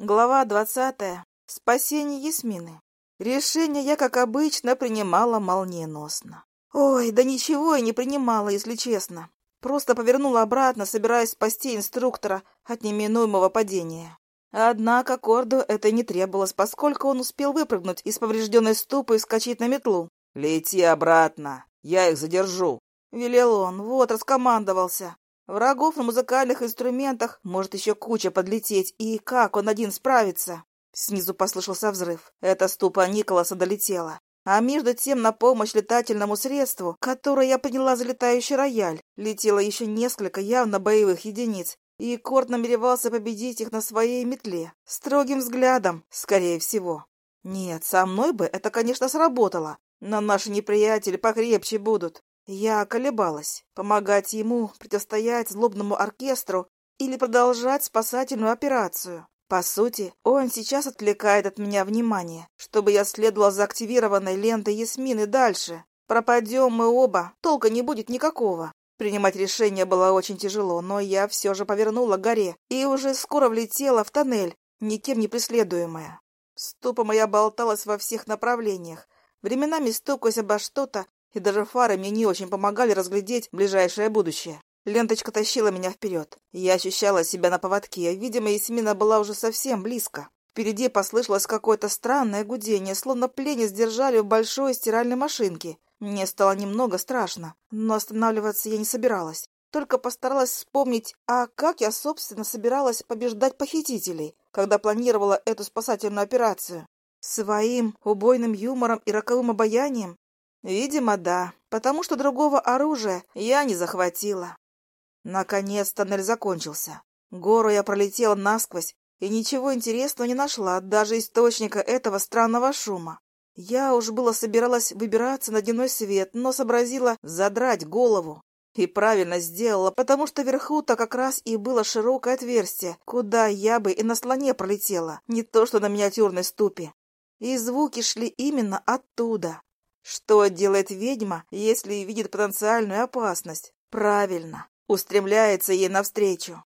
Глава двадцатая. Спасение Ясмины. Решение я, как обычно, принимала молниеносно. Ой, да ничего я не принимала, если честно. Просто повернула обратно, собираясь спасти инструктора от неминуемого падения. Однако Корду это не требовалось, поскольку он успел выпрыгнуть из поврежденной ступы и вскочить на метлу. «Лети обратно, я их задержу», — велел он. Вот, раскомандовался. Врагов на музыкальных инструментах может еще куча подлететь, и как он один справится? Снизу послышался взрыв. Эта ступа Николаса долетела. А между тем на помощь летательному средству, которое я поняла за летающий рояль, летело еще несколько явно боевых единиц, и Корт намеревался победить их на своей метле. Строгим взглядом, скорее всего. Нет, со мной бы это, конечно, сработало, но наши неприятели покрепче будут. Я колебалась, помогать ему противостоять злобному оркестру или продолжать спасательную операцию. По сути, он сейчас отвлекает от меня внимание, чтобы я следовала за активированной лентой Ясмины дальше. Пропадем мы оба, толка не будет никакого. Принимать решение было очень тяжело, но я все же повернула к горе и уже скоро влетела в тоннель, никем не преследуемая. Ступа моя болталась во всех направлениях, временами стукаясь обо что-то и даже фары мне не очень помогали разглядеть ближайшее будущее. Ленточка тащила меня вперед. Я ощущала себя на поводке. Видимо, Ясмина была уже совсем близко. Впереди послышалось какое-то странное гудение, словно пленец держали в большой стиральной машинке. Мне стало немного страшно, но останавливаться я не собиралась. Только постаралась вспомнить, а как я, собственно, собиралась побеждать похитителей, когда планировала эту спасательную операцию. Своим убойным юмором и роковым обаянием Видимо, да, потому что другого оружия я не захватила. Наконец тоннель закончился. Гору я пролетела насквозь и ничего интересного не нашла, даже источника этого странного шума. Я уж было собиралась выбираться на дневной свет, но сообразила задрать голову. И правильно сделала, потому что вверху-то как раз и было широкое отверстие, куда я бы и на слоне пролетела, не то что на миниатюрной ступе. И звуки шли именно оттуда. Что делает ведьма, если видит потенциальную опасность? Правильно, устремляется ей навстречу.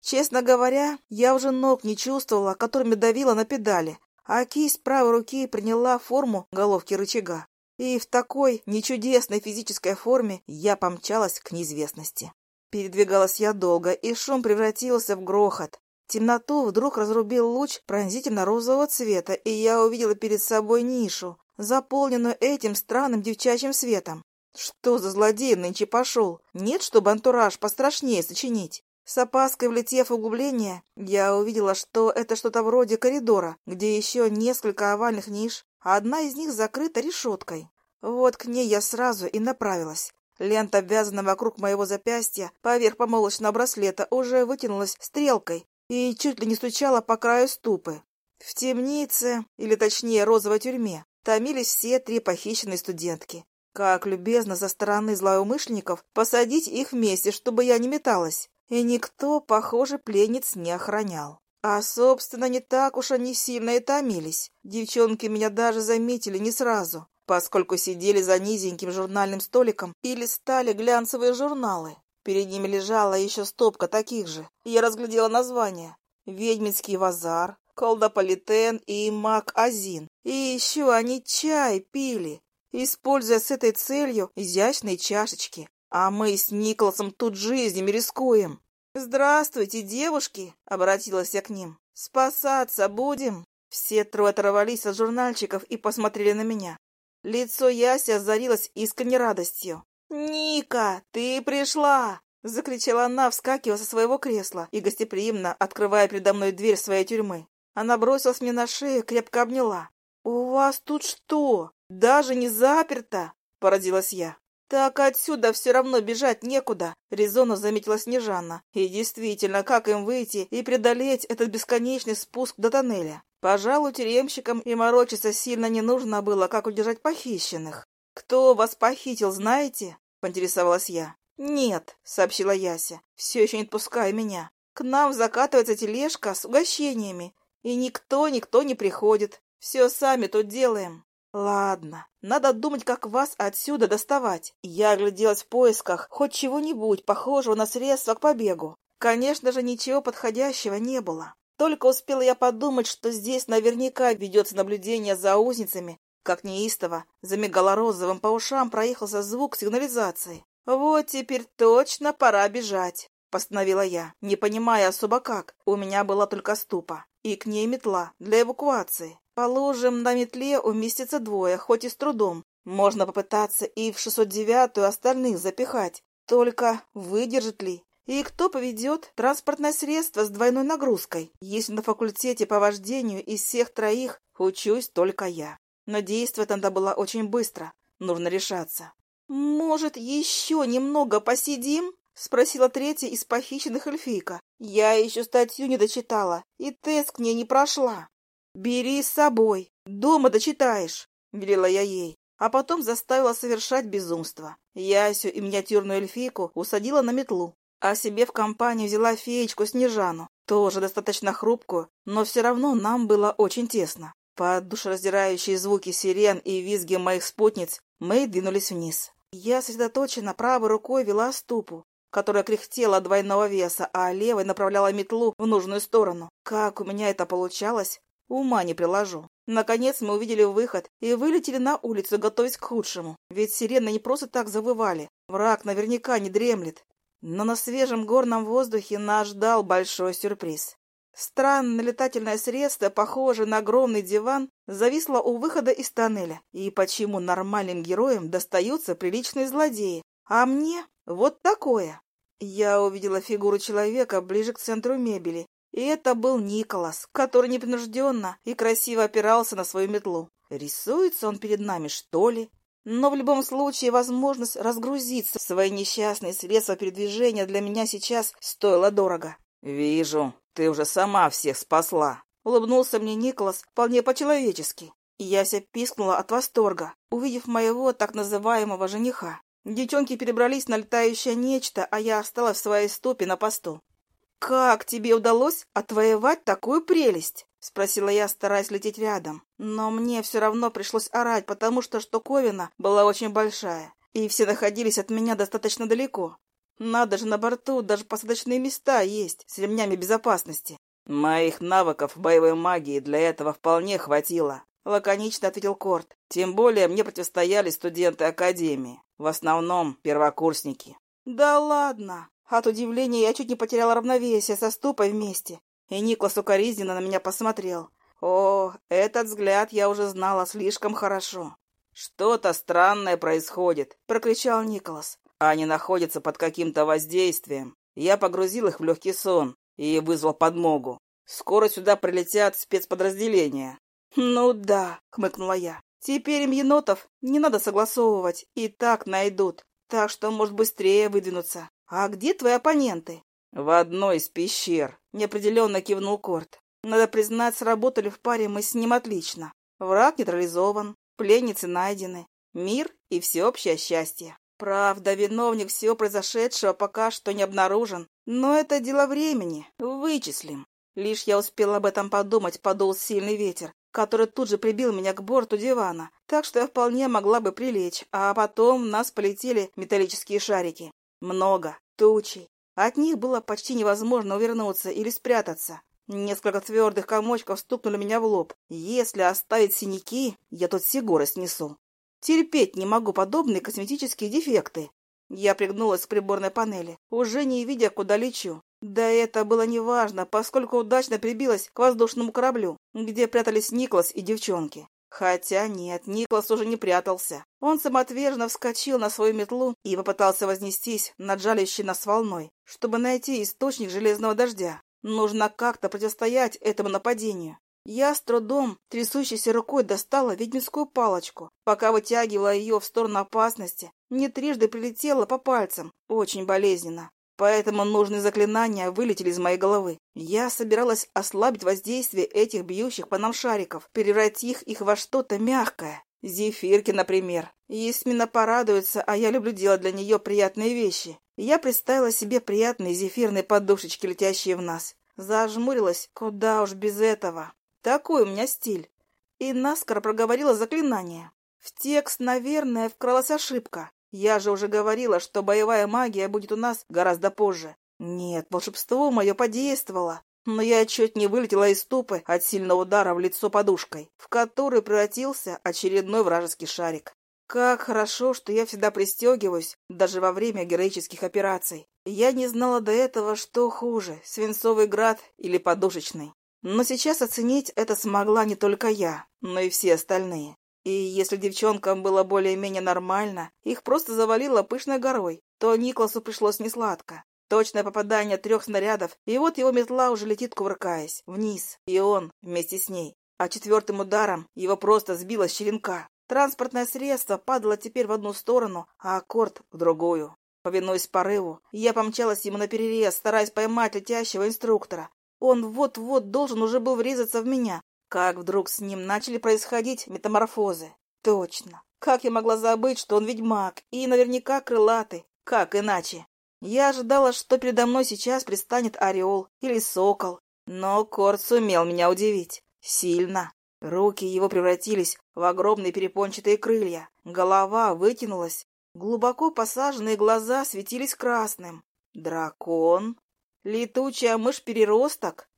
Честно говоря, я уже ног не чувствовала, которыми давила на педали, а кисть правой руки приняла форму головки рычага. И в такой нечудесной физической форме я помчалась к неизвестности. Передвигалась я долго, и шум превратился в грохот. Темноту вдруг разрубил луч пронзительно-розового цвета, и я увидела перед собой нишу, заполненную этим странным девчачьим светом. Что за злодей нынче пошел? Нет, чтобы антураж пострашнее сочинить. С опаской влетев в углубление, я увидела, что это что-то вроде коридора, где еще несколько овальных ниш, а одна из них закрыта решеткой. Вот к ней я сразу и направилась. Лента, обвязанная вокруг моего запястья, поверх помолочного браслета, уже вытянулась стрелкой и чуть ли не стучала по краю ступы. В темнице, или точнее розовой тюрьме, томились все три похищенные студентки. Как любезно со стороны злоумышленников посадить их вместе, чтобы я не металась. И никто, похоже, пленниц не охранял. А, собственно, не так уж они сильно и томились. Девчонки меня даже заметили не сразу, поскольку сидели за низеньким журнальным столиком и листали глянцевые журналы. Перед ними лежала еще стопка таких же. Я разглядела название. «Ведьминский базар», колдополитен и мак-азин. И еще они чай пили, используя с этой целью изящные чашечки. А мы с Николасом тут жизнями рискуем. «Здравствуйте, девушки!» — обратилась я к ним. «Спасаться будем?» Все трое оторвались от журнальчиков и посмотрели на меня. Лицо Яси озарилось искренней радостью. «Ника, ты пришла!» — закричала она, вскакивая со своего кресла и гостеприимно открывая передо мной дверь своей тюрьмы. Она бросилась мне на шею, крепко обняла. «У вас тут что? Даже не заперто?» — поразилась я. «Так отсюда все равно бежать некуда», — резонно заметила Снежанна. «И действительно, как им выйти и преодолеть этот бесконечный спуск до тоннеля? Пожалуй, тюремщикам и морочиться сильно не нужно было, как удержать похищенных. Кто вас похитил, знаете?» — поинтересовалась я. «Нет», — сообщила Яся, все еще не отпуская меня. «К нам закатывается тележка с угощениями, и никто, никто не приходит. Все сами тут делаем. Ладно, надо думать, как вас отсюда доставать. Я огляделась в поисках хоть чего-нибудь похожего на средства к побегу. Конечно же, ничего подходящего не было. Только успела я подумать, что здесь наверняка ведется наблюдение за узницами, как неистово, замигало розовым по ушам проехался звук сигнализации. «Вот теперь точно пора бежать», — постановила я, не понимая особо как. У меня была только ступа, и к ней метла для эвакуации. Положим, на метле уместится двое, хоть и с трудом. Можно попытаться и в 609-ю остальных запихать. Только выдержит ли? И кто поведет транспортное средство с двойной нагрузкой, если на факультете по вождению из всех троих учусь только я? Но действовать надо было очень быстро. Нужно решаться. «Может, еще немного посидим?» — спросила третья из похищенных эльфийка. «Я еще статью не дочитала, и тест к ней не прошла». «Бери с собой. Дома дочитаешь», — велела я ей а потом заставила совершать безумство. Ясю и миниатюрную эльфийку усадила на метлу, а себе в компанию взяла феечку Снежану, тоже достаточно хрупкую, но все равно нам было очень тесно. Под душераздирающие звуки сирен и визги моих спутниц мы двинулись вниз. Я сосредоточенно правой рукой вела ступу, которая кряхтела от двойного веса, а левой направляла метлу в нужную сторону. Как у меня это получалось, ума не приложу. Наконец мы увидели выход и вылетели на улицу, готовясь к худшему. Ведь сирены не просто так завывали. Враг наверняка не дремлет. Но на свежем горном воздухе нас ждал большой сюрприз. Странное летательное средство, похожее на огромный диван, зависло у выхода из тоннеля. И почему нормальным героям достаются приличные злодеи, а мне вот такое? Я увидела фигуру человека ближе к центру мебели и это был Николас, который непринужденно и красиво опирался на свою метлу. Рисуется он перед нами, что ли? Но в любом случае возможность разгрузиться в свои несчастные средства передвижения для меня сейчас стоила дорого. «Вижу, ты уже сама всех спасла», — улыбнулся мне Николас вполне по-человечески. Яся пискнула от восторга, увидев моего так называемого жениха. Девчонки перебрались на летающее нечто, а я осталась в своей ступе на посту. «Как тебе удалось отвоевать такую прелесть?» — спросила я, стараясь лететь рядом. Но мне все равно пришлось орать, потому что штуковина была очень большая, и все находились от меня достаточно далеко. Надо же, на борту даже посадочные места есть с ремнями безопасности. «Моих навыков боевой магии для этого вполне хватило», — лаконично ответил Корт. «Тем более мне противостояли студенты Академии, в основном первокурсники». «Да ладно!» От удивления я чуть не потеряла равновесие со ступой вместе, и Никлас укоризненно на меня посмотрел. О, этот взгляд я уже знала слишком хорошо. «Что-то странное происходит», — прокричал Николас. «Они находятся под каким-то воздействием. Я погрузил их в легкий сон и вызвал подмогу. Скоро сюда прилетят спецподразделения». «Ну да», — хмыкнула я. «Теперь им енотов не надо согласовывать, и так найдут. Так что, может, быстрее выдвинуться. «А где твои оппоненты?» «В одной из пещер», — неопределенно кивнул Корт. «Надо признать, сработали в паре мы с ним отлично. Враг нейтрализован, пленницы найдены, мир и всеобщее счастье. Правда, виновник всего произошедшего пока что не обнаружен, но это дело времени, вычислим». Лишь я успела об этом подумать, подул сильный ветер, который тут же прибил меня к борту дивана, так что я вполне могла бы прилечь, а потом в нас полетели металлические шарики. Много, тучи. От них было почти невозможно увернуться или спрятаться. Несколько твердых комочков стукнули меня в лоб. Если оставить синяки, я тут все горы снесу. Терпеть не могу подобные косметические дефекты. Я пригнулась к приборной панели, уже не видя, куда лечу. Да это было неважно, поскольку удачно прибилась к воздушному кораблю, где прятались Никлас и девчонки. Хотя нет, Никлас уже не прятался. Он самоотверженно вскочил на свою метлу и попытался вознестись над жалящей нас волной, чтобы найти источник железного дождя. Нужно как-то противостоять этому нападению. Я с трудом, трясущейся рукой, достала ведьминскую палочку, пока вытягивала ее в сторону опасности. Не трижды прилетела по пальцам, очень болезненно. Поэтому нужные заклинания вылетели из моей головы. Я собиралась ослабить воздействие этих бьющих по нам шариков, превратив их во что-то мягкое. Зефирки, например. Есмина порадуется, а я люблю делать для нее приятные вещи. Я представила себе приятные зефирные подушечки, летящие в нас. Зажмурилась, куда уж без этого. Такой у меня стиль. И наскоро проговорила заклинание. В текст, наверное, вкралась ошибка. Я же уже говорила, что боевая магия будет у нас гораздо позже. Нет, волшебство мое подействовало. но я чуть не вылетела из ступы от сильного удара в лицо подушкой, в который превратился очередной вражеский шарик. Как хорошо, что я всегда пристегиваюсь, даже во время героических операций. Я не знала до этого, что хуже, свинцовый град или подушечный. Но сейчас оценить это смогла не только я, но и все остальные. И если девчонкам было более-менее нормально, их просто завалило пышной горой, то Никласу пришлось несладко. Точное попадание трех снарядов, и вот его метла уже летит, кувыркаясь, вниз, и он вместе с ней. А четвертым ударом его просто сбило с черенка. Транспортное средство падало теперь в одну сторону, а аккорд — в другую. Повинуясь порыву, я помчалась ему на перерез, стараясь поймать летящего инструктора. Он вот-вот должен уже был врезаться в меня, как вдруг с ним начали происходить метаморфозы. Точно. Как я могла забыть, что он ведьмак и наверняка крылатый? Как иначе? Я ожидала, что передо мной сейчас пристанет орел или сокол. Но Корт сумел меня удивить. Сильно. Руки его превратились в огромные перепончатые крылья. Голова вытянулась. Глубоко посаженные глаза светились красным. Дракон? Летучая мышь-переросток?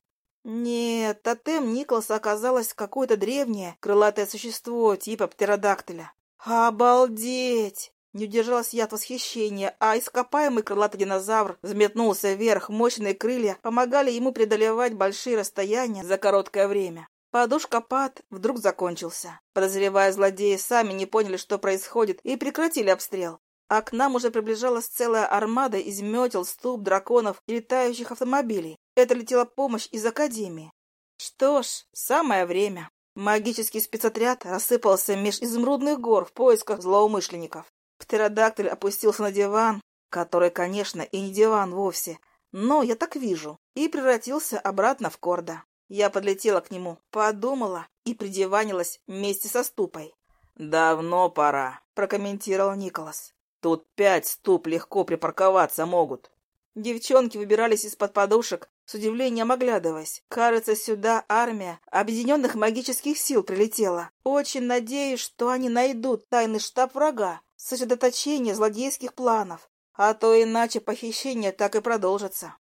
Нет, тотем Николаса оказалось какое-то древнее крылатое существо типа птеродактиля. Обалдеть! Не удержалась я от восхищения, а ископаемый крылатый динозавр взметнулся вверх, мощные крылья помогали ему преодолевать большие расстояния за короткое время. Подушка-пад вдруг закончился. Подозревая злодеи, сами не поняли, что происходит, и прекратили обстрел. А к нам уже приближалась целая армада из метел, ступ, драконов и летающих автомобилей. Это летела помощь из Академии. Что ж, самое время. Магический спецотряд рассыпался меж изумрудных гор в поисках злоумышленников. Птеродактиль опустился на диван, который, конечно, и не диван вовсе, но я так вижу, и превратился обратно в Корда. Я подлетела к нему, подумала и придеванилась вместе со ступой. «Давно пора», — прокомментировал Николас. «Тут пять ступ легко припарковаться могут». Девчонки выбирались из-под подушек, с удивлением оглядываясь. Кажется, сюда армия объединенных магических сил прилетела. Очень надеюсь, что они найдут тайный штаб врага сосредоточение злодейских планов, а то иначе похищение так и продолжится.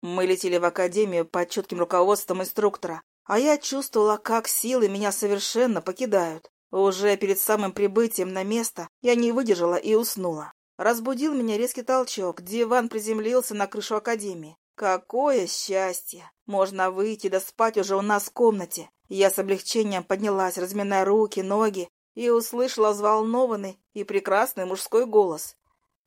Мы летели в академию под чутким руководством инструктора, а я чувствовала, как силы меня совершенно покидают. Уже перед самым прибытием на место я не выдержала и уснула. Разбудил меня резкий толчок, диван приземлился на крышу академии. Какое счастье! Можно выйти да спать уже у нас в комнате. Я с облегчением поднялась, разминая руки, ноги и услышала взволнованный и прекрасный мужской голос.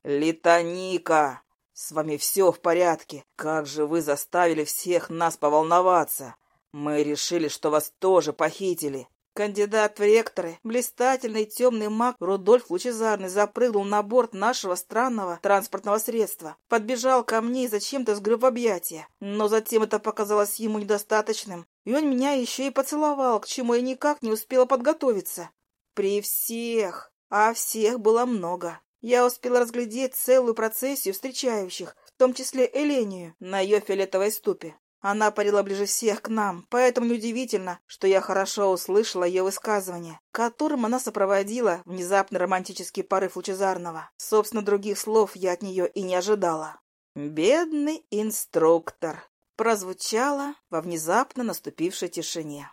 «Литоника! С вами все в порядке. Как же вы заставили всех нас поволноваться? Мы решили, что вас тоже похитили». Кандидат в ректоры, блистательный темный маг Рудольф Лучезарный запрыгнул на борт нашего странного транспортного средства, подбежал ко мне и зачем-то сгреб объятия. Но затем это показалось ему недостаточным, и он меня еще и поцеловал, к чему я никак не успела подготовиться. При всех, а всех было много. Я успела разглядеть целую процессию встречающих, в том числе Элению, на ее фиолетовой ступе. Она парила ближе всех к нам, поэтому неудивительно, что я хорошо услышала ее высказывание, которым она сопроводила внезапный романтический порыв лучезарного. Собственно, других слов я от нее и не ожидала. «Бедный инструктор!» прозвучало во внезапно наступившей тишине.